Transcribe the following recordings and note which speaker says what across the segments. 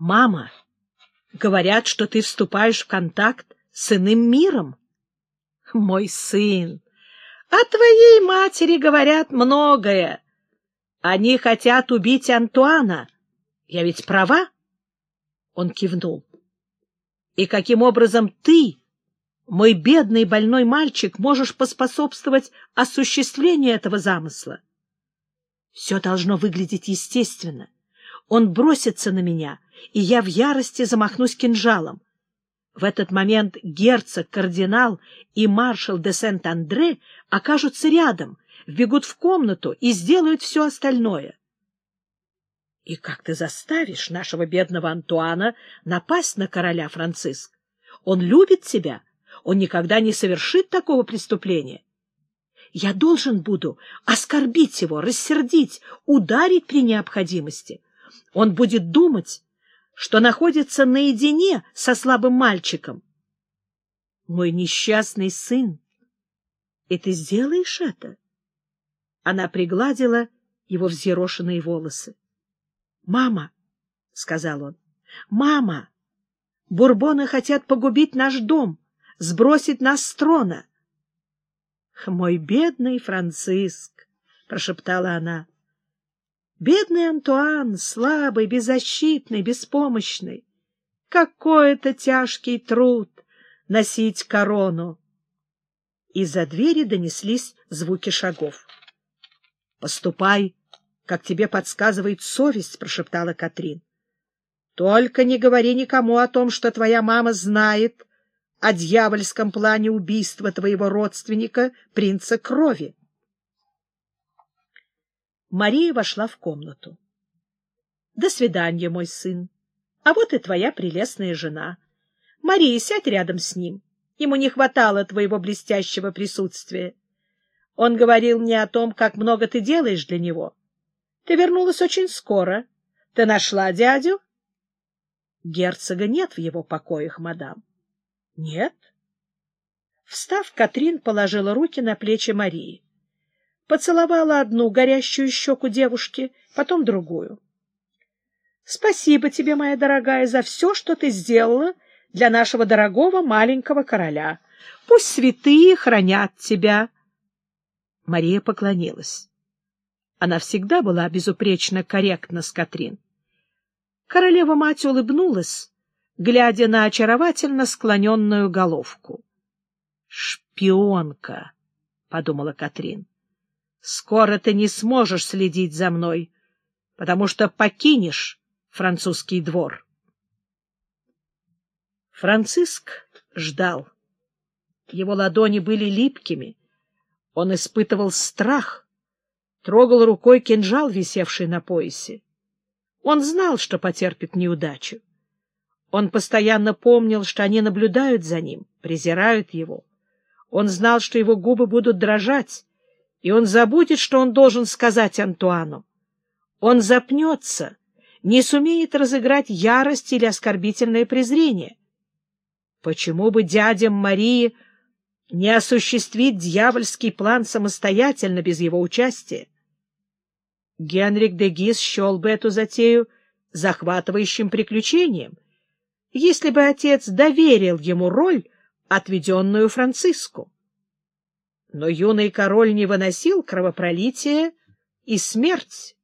Speaker 1: Мама, говорят, что ты вступаешь в контакт с иным миром. Мой сын, о твоей матери говорят многое. Они хотят убить Антуана. Я ведь права? Он кивнул. И каким образом ты, мой бедный больной мальчик, можешь поспособствовать осуществлению этого замысла? Все должно выглядеть естественно. Он бросится на меня, и я в ярости замахнусь кинжалом. В этот момент герцог, кардинал и маршал де Сент-Андре окажутся рядом, вбегут в комнату и сделают все остальное. И как ты заставишь нашего бедного Антуана напасть на короля Франциск? Он любит тебя, он никогда не совершит такого преступления. Я должен буду оскорбить его, рассердить, ударить при необходимости. Он будет думать, что находится наедине со слабым мальчиком. Мой несчастный сын, и ты сделаешь это? Она пригладила его взъерошенные волосы. — Мама, — сказал он, — мама, бурбоны хотят погубить наш дом, сбросить нас с трона. — Мой бедный Франциск, — прошептала она, — бедный Антуан, слабый, беззащитный, беспомощный. Какой это тяжкий труд носить корону! Из-за двери донеслись звуки шагов. — Поступай, как тебе подсказывает совесть, — прошептала Катрин. — Только не говори никому о том, что твоя мама знает о дьявольском плане убийства твоего родственника, принца крови. Мария вошла в комнату. — До свидания, мой сын. А вот и твоя прелестная жена. Мария, сядь рядом с ним. Ему не хватало твоего блестящего присутствия. Он говорил мне о том, как много ты делаешь для него. Ты вернулась очень скоро. Ты нашла дядю? Герцога нет в его покоях, мадам. Нет. Встав, Катрин положила руки на плечи Марии. Поцеловала одну горящую щеку девушки, потом другую. — Спасибо тебе, моя дорогая, за все, что ты сделала для нашего дорогого маленького короля. Пусть святые хранят тебя. Мария поклонилась. Она всегда была безупречно корректна с Катрин. Королева-мать улыбнулась, глядя на очаровательно склоненную головку. «Шпионка!» — подумала Катрин. «Скоро ты не сможешь следить за мной, потому что покинешь французский двор». Франциск ждал. Его ладони были липкими, он испытывал страх, трогал рукой кинжал, висевший на поясе. Он знал, что потерпит неудачу. Он постоянно помнил, что они наблюдают за ним, презирают его. Он знал, что его губы будут дрожать, и он забудет, что он должен сказать Антуану. Он запнется, не сумеет разыграть ярость или оскорбительное презрение. Почему бы дядям Марии не осуществить дьявольский план самостоятельно, без его участия. Генрик де Гис счел бы эту затею захватывающим приключением, если бы отец доверил ему роль, отведенную Франциску. Но юный король не выносил кровопролития и смерть.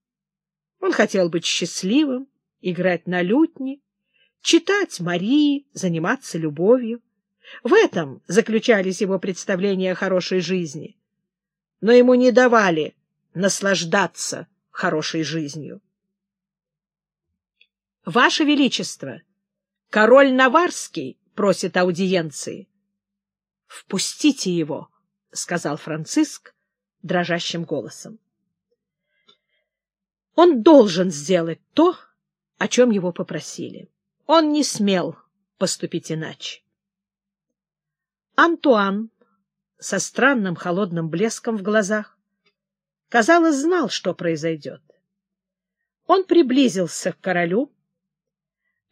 Speaker 1: Он хотел быть счастливым, играть на лютне, читать Марии, заниматься любовью. В этом заключались его представления о хорошей жизни. Но ему не давали наслаждаться хорошей жизнью. — Ваше Величество, король Наварский просит аудиенции. — Впустите его, — сказал Франциск дрожащим голосом. Он должен сделать то, о чем его попросили. Он не смел поступить иначе. Антуан со странным холодным блеском в глазах, казалось, знал, что произойдет. Он приблизился к королю.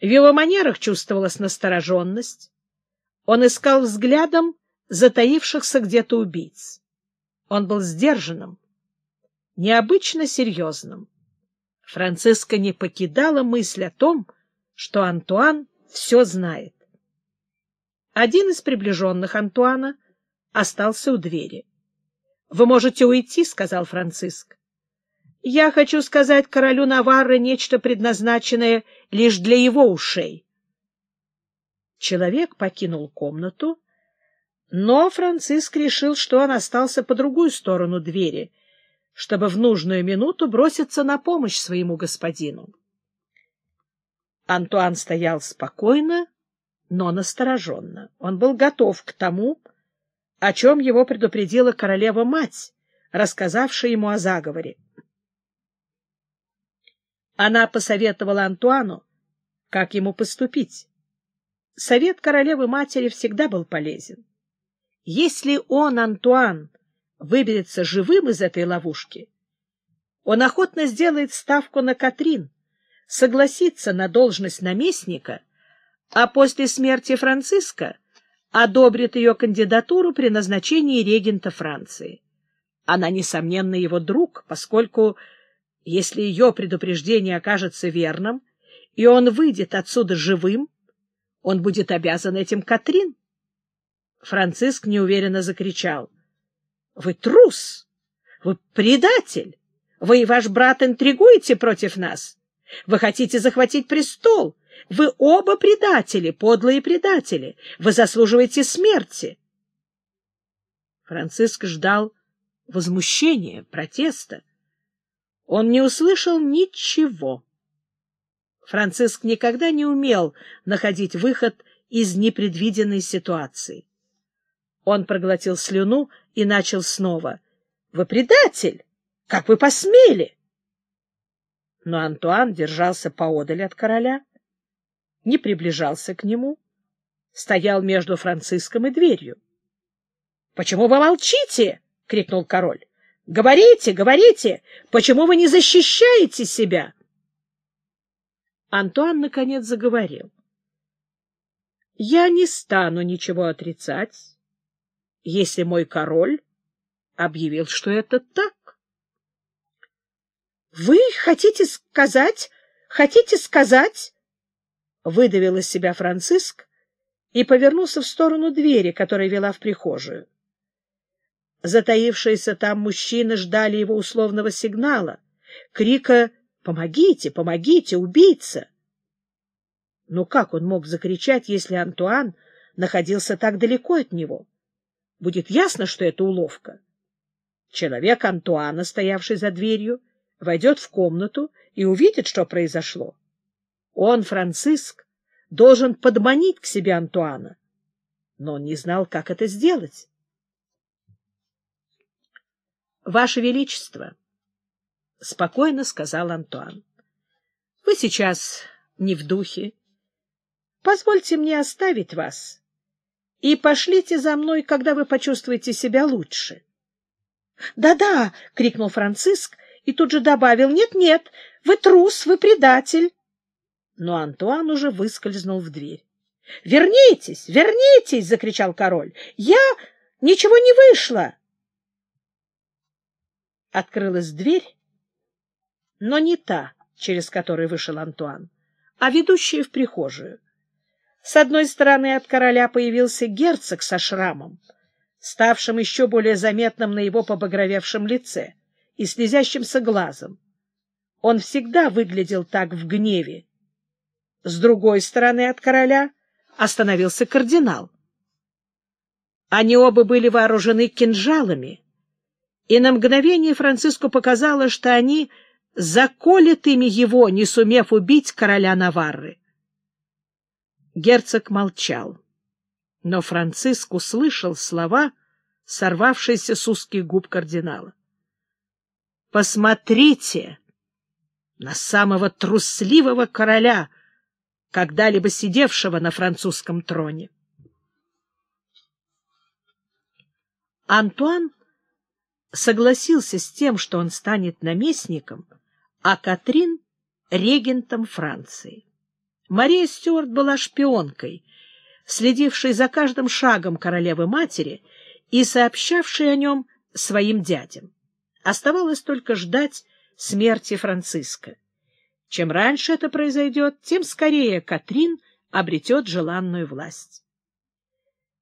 Speaker 1: В его манерах чувствовалась настороженность. Он искал взглядом затаившихся где-то убийц. Он был сдержанным, необычно серьезным. Франциска не покидала мысль о том, что Антуан все знает. Один из приближенных Антуана остался у двери. — Вы можете уйти, — сказал Франциск. — Я хочу сказать королю Наварры нечто предназначенное лишь для его ушей. Человек покинул комнату, но Франциск решил, что он остался по другую сторону двери, чтобы в нужную минуту броситься на помощь своему господину. Антуан стоял спокойно, но настороженно. Он был готов к тому, о чем его предупредила королева-мать, рассказавшая ему о заговоре. Она посоветовала Антуану, как ему поступить. Совет королевы-матери всегда был полезен. Если он, Антуан, выберется живым из этой ловушки, он охотно сделает ставку на Катрин, согласится на должность наместника, а после смерти Франциска одобрит ее кандидатуру при назначении регента Франции. Она, несомненно, его друг, поскольку, если ее предупреждение окажется верным, и он выйдет отсюда живым, он будет обязан этим Катрин. Франциск неуверенно закричал. — Вы трус! Вы предатель! Вы и ваш брат интригуете против нас! Вы хотите захватить престол! Вы оба предатели, подлые предатели! Вы заслуживаете смерти! Франциск ждал возмущения, протеста. Он не услышал ничего. Франциск никогда не умел находить выход из непредвиденной ситуации. Он проглотил слюну и начал снова. — Вы предатель! Как вы посмели? Но Антуан держался поодаль от короля, не приближался к нему, стоял между Франциском и дверью. — Почему вы молчите? — крикнул король. — Говорите, говорите! Почему вы не защищаете себя? Антуан, наконец, заговорил. — Я не стану ничего отрицать, если мой король объявил, что это так. — Вы хотите сказать, хотите сказать? — выдавил из себя Франциск и повернулся в сторону двери, которая вела в прихожую. Затаившиеся там мужчины ждали его условного сигнала, крика «Помогите! Помогите! Убийца!» Но как он мог закричать, если Антуан находился так далеко от него? Будет ясно, что это уловка. Человек Антуана, стоявший за дверью, войдет в комнату и увидит, что произошло. Он, Франциск, должен подманить к себе Антуана, но он не знал, как это сделать. — Ваше Величество! —— спокойно сказал Антуан. — Вы сейчас не в духе. Позвольте мне оставить вас и пошлите за мной, когда вы почувствуете себя лучше. «Да — Да-да! — крикнул Франциск и тут же добавил. «Нет, — Нет-нет, вы трус, вы предатель. Но Антуан уже выскользнул в дверь. — Вернитесь, вернитесь! — закричал король. — Я... Ничего не вышло! Открылась дверь, но не та, через которую вышел Антуан, а ведущая в прихожую. С одной стороны от короля появился герцог со шрамом, ставшим еще более заметным на его побагровевшем лице и слезящимся глазом. Он всегда выглядел так в гневе. С другой стороны от короля остановился кардинал. Они оба были вооружены кинжалами, и на мгновение Франциску показалось, что они заколет ими его, не сумев убить короля Наварры. Герцог молчал, но Франциск услышал слова, сорвавшиеся с узких губ кардинала. «Посмотрите на самого трусливого короля, когда-либо сидевшего на французском троне!» Антуан согласился с тем, что он станет наместником, а Катрин — регентом Франции. Мария Стюарт была шпионкой, следившей за каждым шагом королевы-матери и сообщавшей о нем своим дядям. Оставалось только ждать смерти Франциска. Чем раньше это произойдет, тем скорее Катрин обретет желанную власть.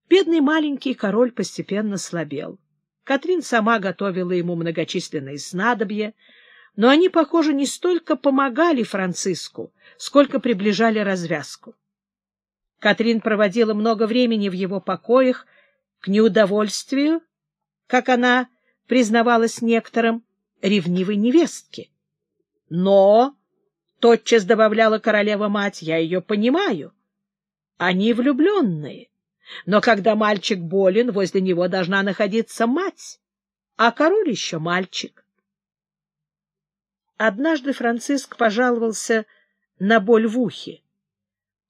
Speaker 1: Бедный маленький король постепенно слабел. Катрин сама готовила ему многочисленные снадобья, но они, похоже, не столько помогали Франциску, сколько приближали развязку. Катрин проводила много времени в его покоях к неудовольствию, как она признавалась некоторым, ревнивой невестке. Но, — тотчас добавляла королева-мать, — я ее понимаю. Они влюбленные. Но когда мальчик болен, возле него должна находиться мать, а король еще мальчик. Однажды Франциск пожаловался на боль в ухе.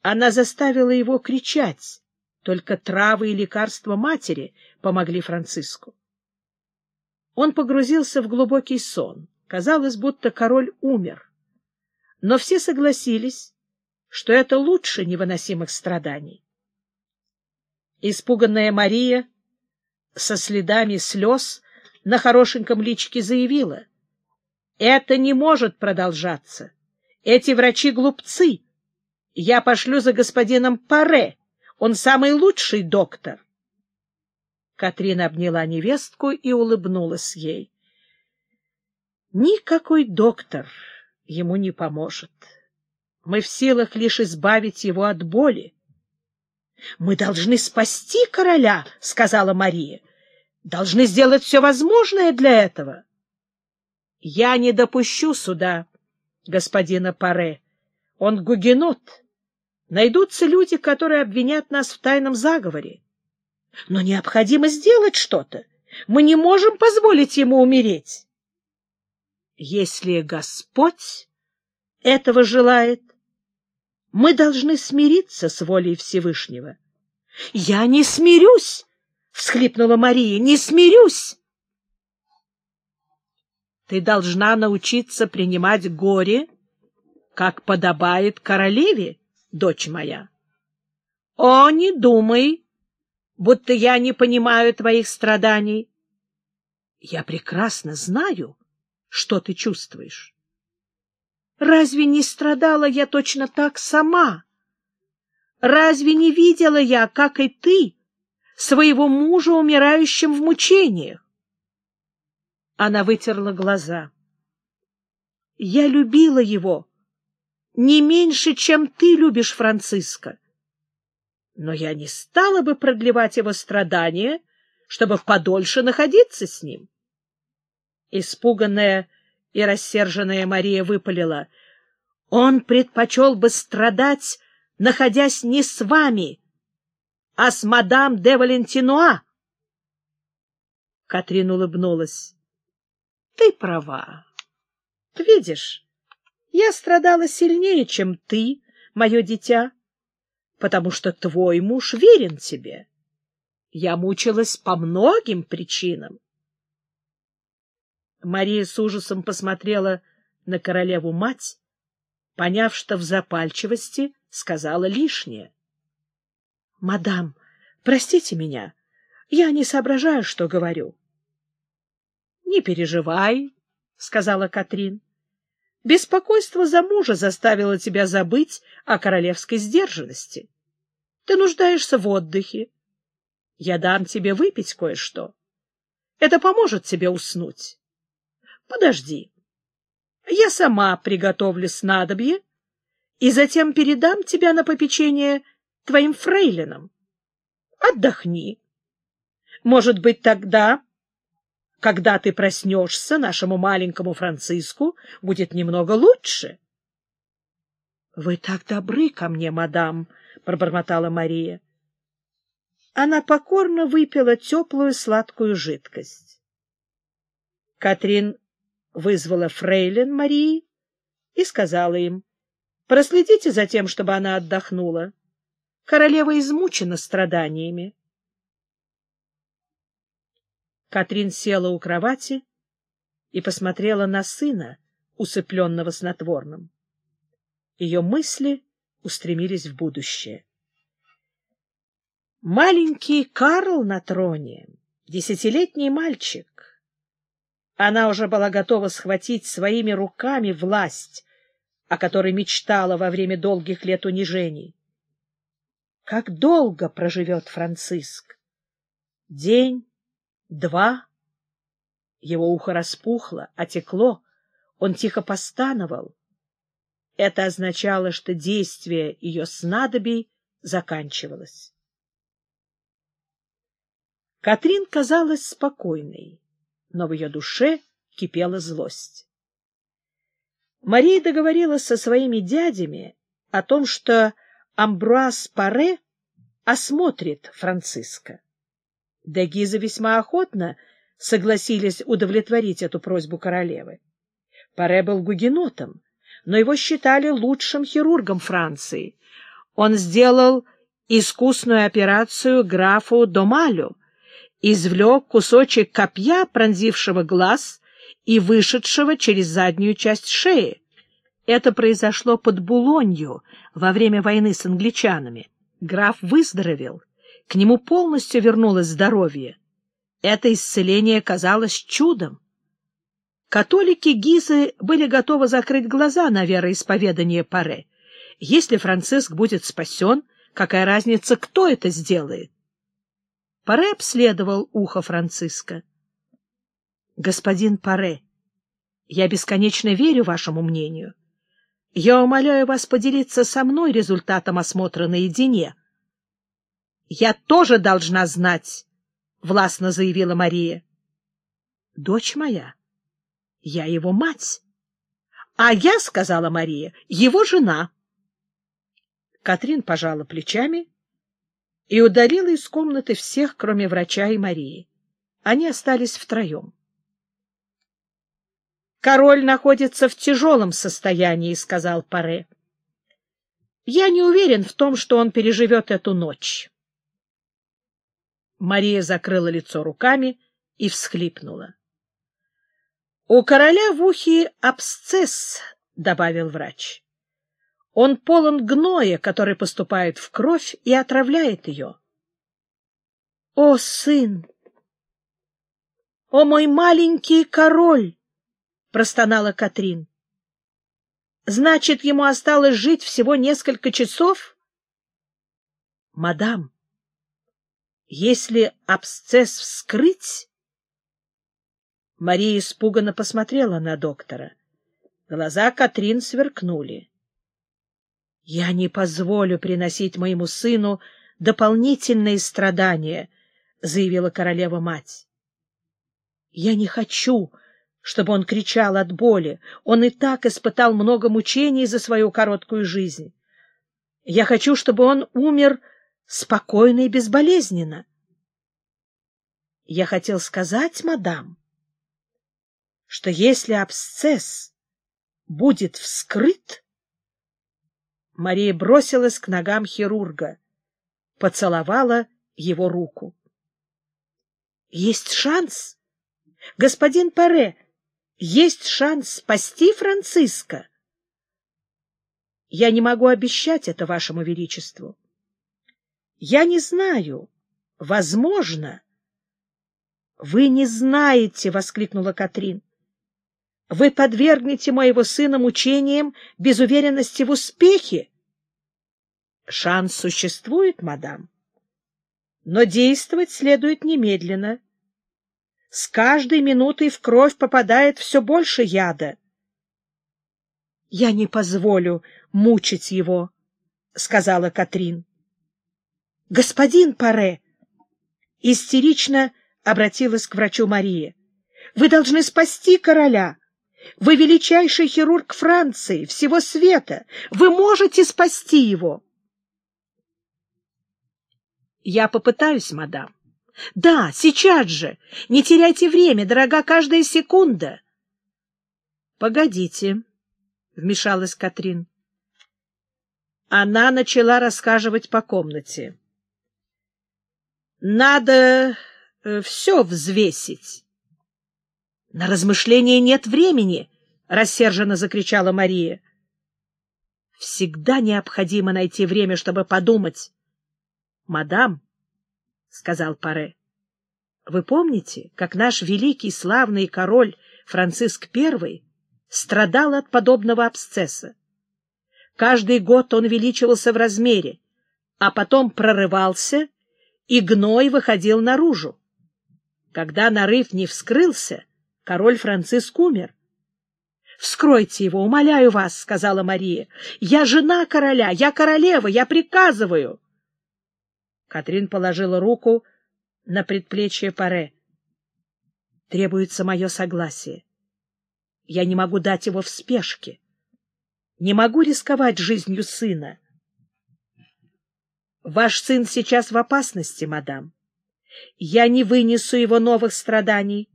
Speaker 1: Она заставила его кричать, только травы и лекарства матери помогли Франциску. Он погрузился в глубокий сон. Казалось, будто король умер. Но все согласились, что это лучше невыносимых страданий. Испуганная Мария со следами слез на хорошеньком личике заявила, «Это не может продолжаться. Эти врачи глупцы. Я пошлю за господином Паре. Он самый лучший доктор». Катрина обняла невестку и улыбнулась ей. «Никакой доктор ему не поможет. Мы в силах лишь избавить его от боли. — Мы должны спасти короля, — сказала Мария. — Должны сделать все возможное для этого. — Я не допущу суда господина Паре. Он гугенот. Найдутся люди, которые обвинят нас в тайном заговоре. Но необходимо сделать что-то. Мы не можем позволить ему умереть. Если Господь этого желает, мы должны смириться с волей Всевышнего. — Я не смирюсь! — всхлипнула Мария. — Не смирюсь! Ты должна научиться принимать горе, как подобает королеве, дочь моя. О, не думай, будто я не понимаю твоих страданий. Я прекрасно знаю, что ты чувствуешь. Разве не страдала я точно так сама? Разве не видела я, как и ты, своего мужа, умирающим в мучениях? Она вытерла глаза. Я любила его не меньше, чем ты любишь Франциска. Но я не стала бы продлевать его страдания, чтобы подольше находиться с ним. Испуганная и рассерженная Мария выпалила. Он предпочел бы страдать, находясь не с вами, а с мадам де Валентинуа. Катрин улыбнулась. — Ты права. Видишь, я страдала сильнее, чем ты, мое дитя, потому что твой муж верен тебе. Я мучилась по многим причинам. Мария с ужасом посмотрела на королеву-мать, поняв, что в запальчивости сказала лишнее. — Мадам, простите меня, я не соображаю, что говорю. — Не переживай, — сказала Катрин. — Беспокойство за мужа заставило тебя забыть о королевской сдержанности. Ты нуждаешься в отдыхе. Я дам тебе выпить кое-что. Это поможет тебе уснуть. Подожди. Я сама приготовлю снадобье и затем передам тебя на попечение твоим фрейлинам. Отдохни. Может быть, тогда, когда ты проснешься, нашему маленькому Франциску будет немного лучше. — Вы так добры ко мне, мадам, — пробормотала Мария. Она покорно выпила теплую сладкую жидкость. Катрин вызвала фрейлин Марии и сказала им, проследите за тем, чтобы она отдохнула. Королева измучена страданиями. Катрин села у кровати и посмотрела на сына, усыпленного снотворным. Ее мысли устремились в будущее. Маленький Карл на троне, десятилетний мальчик, она уже была готова схватить своими руками власть, о которой мечтала во время долгих лет унижений. Как долго проживет Франциск? День, два. Его ухо распухло, отекло, он тихо постановал. Это означало, что действие ее снадобий заканчивалось. Катрин казалась спокойной, но в ее душе кипела злость. Мария договорилась со своими дядями о том, что Амбруаз Паре осмотрит Франциска. Дегиза весьма охотно согласились удовлетворить эту просьбу королевы. Паре был гугенотом, но его считали лучшим хирургом Франции. Он сделал искусную операцию графу Домалю, извлек кусочек копья, пронзившего глаз и вышедшего через заднюю часть шеи. Это произошло под Булонью во время войны с англичанами. Граф выздоровел, к нему полностью вернулось здоровье. Это исцеление казалось чудом. Католики Гизы были готовы закрыть глаза на вероисповедание Паре. Если Франциск будет спасен, какая разница, кто это сделает? Паре обследовал ухо Франциска. — Господин Паре, я бесконечно верю вашему мнению. Я умоляю вас поделиться со мной результатом осмотра наедине. — Я тоже должна знать, — властно заявила Мария. — Дочь моя, я его мать. — А я, — сказала Мария, — его жена. Катрин пожала плечами и удалила из комнаты всех, кроме врача и Марии. Они остались втроем. «Король находится в тяжелом состоянии», — сказал Паре. «Я не уверен в том, что он переживет эту ночь». Мария закрыла лицо руками и всхлипнула. «У короля в ухе абсцесс», — добавил врач. «Он полон гноя, который поступает в кровь и отравляет ее». «О, сын! О, мой маленький король!» — простонала Катрин. «Значит, ему осталось жить всего несколько часов?» «Мадам, если абсцесс вскрыть...» Мария испуганно посмотрела на доктора. Глаза Катрин сверкнули. «Я не позволю приносить моему сыну дополнительные страдания», — заявила королева-мать. «Я не хочу, чтобы он кричал от боли. Он и так испытал много мучений за свою короткую жизнь. Я хочу, чтобы он умер спокойно и безболезненно. Я хотел сказать, мадам, что если абсцесс будет вскрыт, Мария бросилась к ногам хирурга, поцеловала его руку. — Есть шанс? Господин Паре, есть шанс спасти Франциска. Я не могу обещать это вашему величеству. Я не знаю. Возможно. Вы не знаете, — воскликнула Катрин. Вы подвергнете моего сына мучениям без уверенности в успехе. Шанс существует, мадам. Но действовать следует немедленно. С каждой минутой в кровь попадает все больше яда. — Я не позволю мучить его, — сказала Катрин. — Господин Паре! — истерично обратилась к врачу Мария. — Вы должны спасти короля! Вы величайший хирург Франции, всего света! Вы можете спасти его! — Я попытаюсь, мадам. — Да, сейчас же! Не теряйте время, дорога каждая секунда! — Погодите, — вмешалась Катрин. Она начала рассказывать по комнате. — Надо э, все взвесить. — На размышления нет времени! — рассерженно закричала Мария. — Всегда необходимо найти время, чтобы подумать. — Мадам, — сказал Паре. — Вы помните, как наш великий славный король Франциск I страдал от подобного абсцесса? Каждый год он увеличивался в размере, а потом прорывался, и гной выходил наружу. Когда нарыв не вскрылся, король Франциск умер. — Вскройте его, умоляю вас, — сказала Мария. — Я жена короля, я королева, я приказываю. Катрин положила руку на предплечье Паре. — Требуется мое согласие. Я не могу дать его в спешке. Не могу рисковать жизнью сына. Ваш сын сейчас в опасности, мадам. Я не вынесу его новых страданий,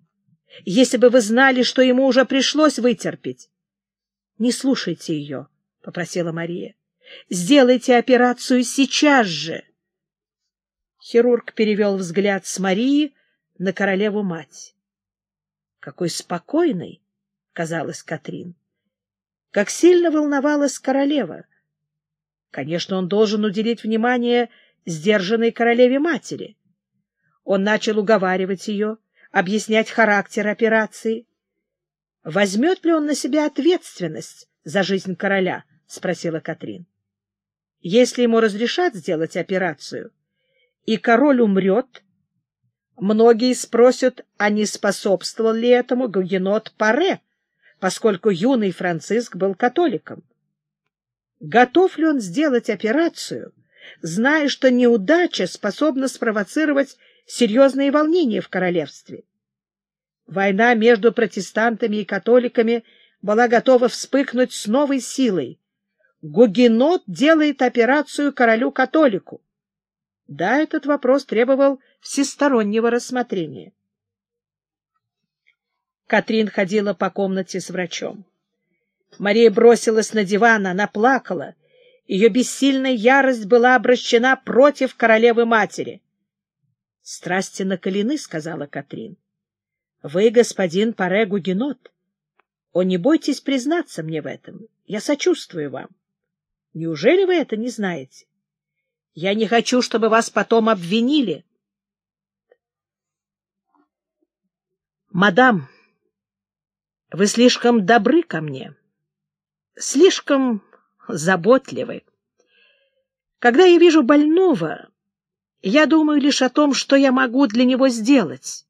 Speaker 1: если бы вы знали, что ему уже пришлось вытерпеть. — Не слушайте ее, — попросила Мария. — Сделайте операцию сейчас же. Хирург перевел взгляд с Марии на королеву-мать. Какой спокойной казалась Катрин. Как сильно волновалась королева. Конечно, он должен уделить внимание сдержанной королеве-матери. Он начал уговаривать ее, объяснять характер операции. — Возьмет ли он на себя ответственность за жизнь короля? — спросила Катрин. — Если ему разрешат сделать операцию, и король умрет, многие спросят, а не способствовал ли этому гугенот Паре, поскольку юный Франциск был католиком. Готов ли он сделать операцию, зная, что неудача способна спровоцировать серьезные волнения в королевстве? Война между протестантами и католиками была готова вспыхнуть с новой силой. Гугенот делает операцию королю-католику. Да, этот вопрос требовал всестороннего рассмотрения. Катрин ходила по комнате с врачом. Мария бросилась на диван, она плакала. Ее бессильная ярость была обращена против королевы-матери. — Страсти накалены, — сказала Катрин. — Вы, господин Паре Гугенот. О, не бойтесь признаться мне в этом. Я сочувствую вам. Неужели вы это не знаете? Я не хочу, чтобы вас потом обвинили. Мадам, вы слишком добры ко мне, слишком заботливы. Когда я вижу больного, я думаю лишь о том, что я могу для него сделать,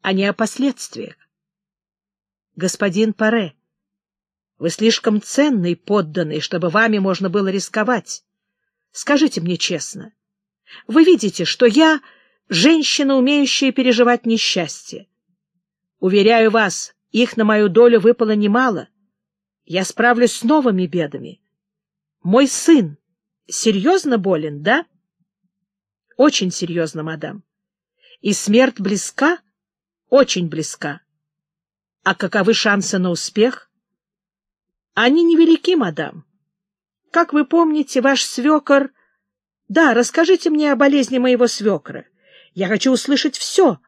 Speaker 1: а не о последствиях. Господин Паре, вы слишком ценный подданный, чтобы вами можно было рисковать. Скажите мне честно, вы видите, что я женщина, умеющая переживать несчастье. Уверяю вас, их на мою долю выпало немало. Я справлюсь с новыми бедами. Мой сын серьезно болен, да? Очень серьезно, мадам. И смерть близка? Очень близка. А каковы шансы на успех? Они невелики, мадам. Как вы помните, ваш свекор... Да, расскажите мне о болезни моего свекра. Я хочу услышать все.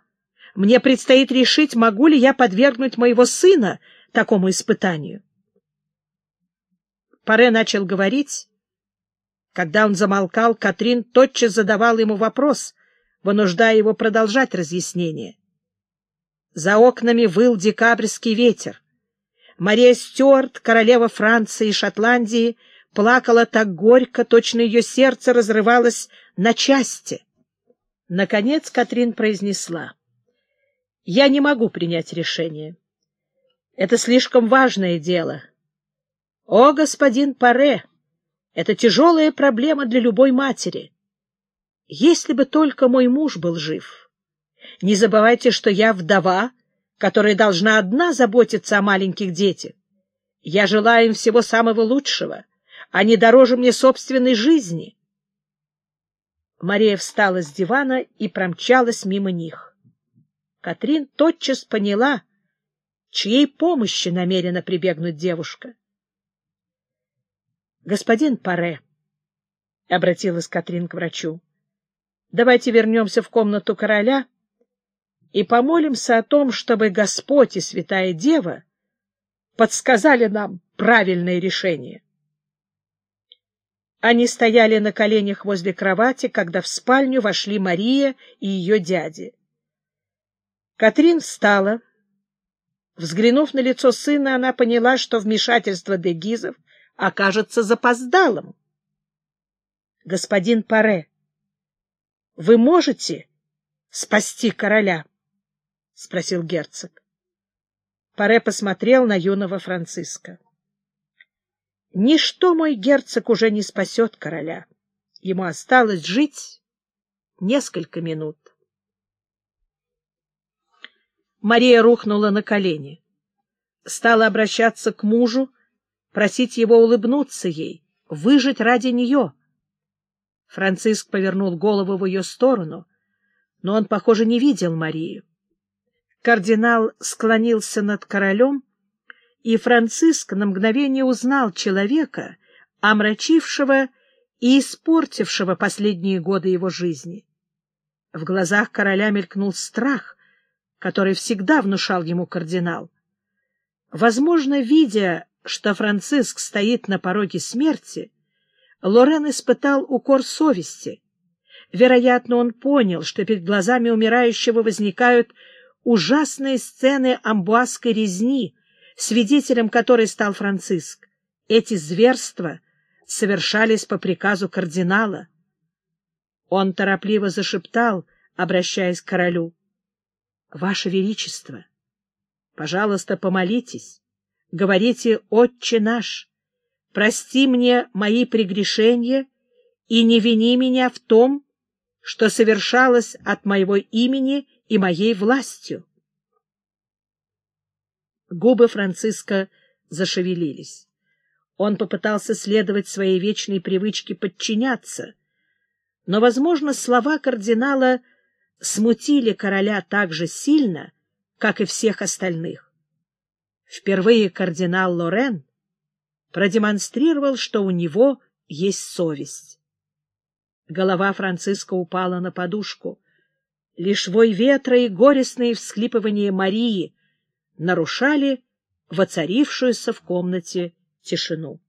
Speaker 1: Мне предстоит решить, могу ли я подвергнуть моего сына такому испытанию. Паре начал говорить. Когда он замолкал, Катрин тотчас задавала ему вопрос, вынуждая его продолжать разъяснение. За окнами выл декабрьский ветер. Мария Стюарт, королева Франции и Шотландии, плакала так горько, точно ее сердце разрывалось на части. Наконец Катрин произнесла. — Я не могу принять решение. Это слишком важное дело. О, господин Паре, это тяжелая проблема для любой матери. Если бы только мой муж был жив. Не забывайте, что я вдова, которая должна одна заботиться о маленьких детях. Я желаю им всего самого лучшего — они дороже мне собственной жизни. Мария встала с дивана и промчалась мимо них. Катрин тотчас поняла, чьей помощи намерена прибегнуть девушка. — Господин Паре, — обратилась Катрин к врачу, — давайте вернемся в комнату короля и помолимся о том, чтобы Господь и Святая Дева подсказали нам правильное решение. Они стояли на коленях возле кровати, когда в спальню вошли Мария и ее дяди. Катрин встала. Взглянув на лицо сына, она поняла, что вмешательство дегизов окажется запоздалым. Господин Паре, вы можете спасти короля? — спросил герцог. Паре посмотрел на юного Франциска. — Ничто, мой герцог, уже не спасет короля. Ему осталось жить несколько минут. Мария рухнула на колени. Стала обращаться к мужу, просить его улыбнуться ей, выжить ради нее. Франциск повернул голову в ее сторону, но он, похоже, не видел Марию. Кардинал склонился над королем, и Франциск на мгновение узнал человека, омрачившего и испортившего последние годы его жизни. В глазах короля мелькнул страх, который всегда внушал ему кардинал. Возможно, видя, что Франциск стоит на пороге смерти, Лорен испытал укор совести. Вероятно, он понял, что перед глазами умирающего возникают ужасные сцены амбуазской резни, свидетелем которой стал Франциск. Эти зверства совершались по приказу кардинала. Он торопливо зашептал, обращаясь к королю. — Ваше Величество, пожалуйста, помолитесь, говорите «Отче наш», прости мне мои прегрешения и не вини меня в том, что совершалось от моего имени и моей властью. Губы Франциска зашевелились. Он попытался следовать своей вечной привычке подчиняться, но, возможно, слова кардинала смутили короля так же сильно, как и всех остальных. Впервые кардинал Лорен продемонстрировал, что у него есть совесть. Голова Франциска упала на подушку. Лишь вой ветра и горестные всхлипывания Марии нарушали воцарившуюся в комнате тишину.